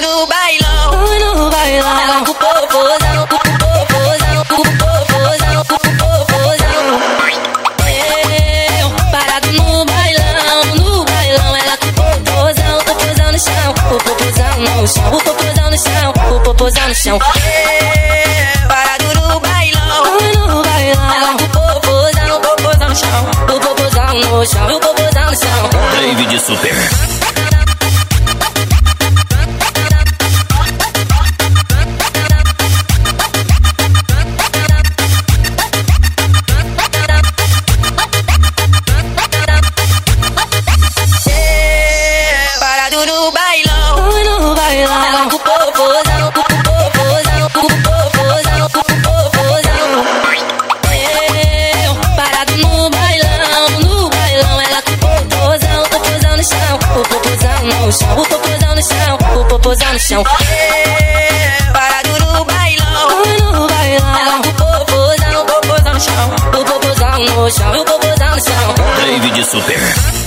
no bailão, no bailão. Ela com popozão, com popozão, com popozão, com popozão. Eu parado no bailão, no bailão. Ela com popozão, popozão no chão, o popozão no chão, o popozão no chão, o popozão no chão. Parado no bailão, no bailão. Com popozão, popozão no chão, o popozão no chão, o popozão no chão. David Super. No bailão, no bailão. Ela com popozão, com popozão, com popozão, com popozão. Eu parado no bailão, no bailão. Ela com popozão, popozão no chão, o popozão no chão, o popozão no chão, o popozão no chão. Parado no bailão, no bailão. Ela com popozão, popozão no chão, o popozão no chão, o popozão no chão. David Super.